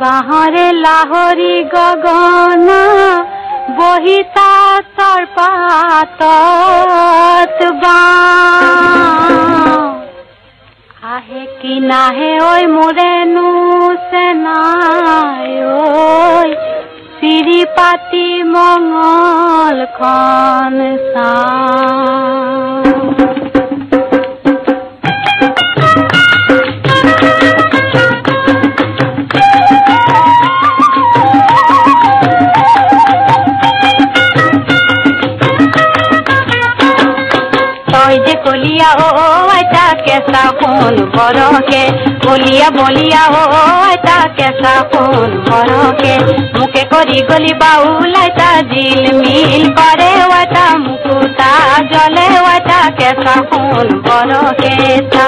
বাঁহরে লাহরি গগন, বহিতা তর্পাত আহে কি নাহে ওই মোরেনু সেনায়, ওই শ্রীপাতি মঙ্গল খন সা তই যে কলিয়া, ও এটা কেঁচা কোন বরকে বলিয়া বলিয়া, ও এটা কেসা কোন বরকে মুখে করি গলি বাউল এটা জিল মিল করে ওটা মুকুতা জলে ওটা কেঁচা কোন বরকে তা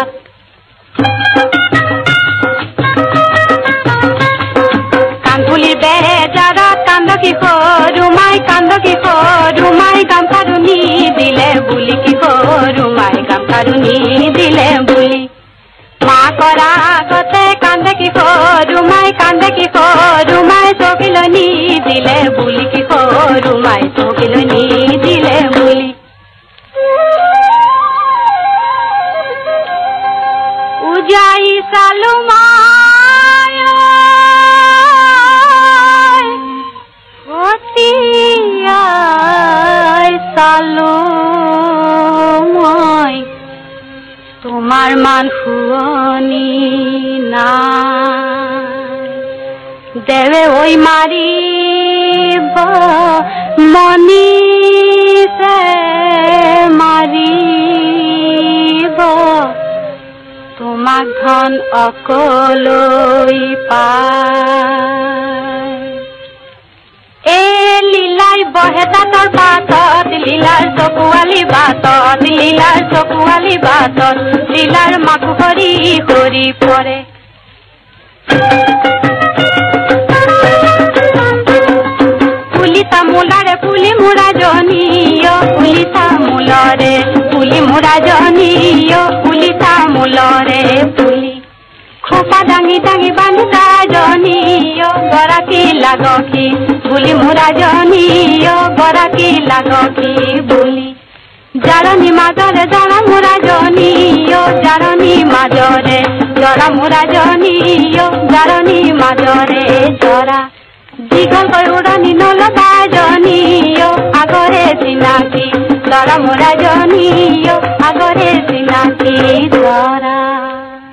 কি করুমাই কান্দে কি করুমাই চকিলনি দিলে বুলি কি করুমাই চকিলনি দিলে বুলি উজাই চালু মায় অতিয়াই মই তোমাৰ মান শুৱনি দেৱে ঐ মাৰিব মনিছে মাৰিব তোমাক ধন অকলৈ পায়। এ লীলাই বহে দাঁতৰ পাতত লীলাৰ চকুৱালী বাটত লীলাৰ চকুৱালী বাটত লীলাৰ মাকো সৰি পৰে পুলি তামোলাৰে পুলি মূৰা জনীয় পুলি তামোলৰে পুলি মূৰা জনীয় পুলি তামোলৰে পুলি। খোপা দাঙি দাঙি বান্ধা জনীয় গৰাকী লাগকি বুলি মূৰা জনীয় গৰাকী লাগকি বুলি জাৰণি মাজৰে জৰা জনীয় জনীয় ধৰণী মাজৰে চৰা দীঘলকৈ উৰণি নলবা জনীয় আগৰে চিনাকি চৰা মোৰা জনীয় আগৰে চিনাকি চৰা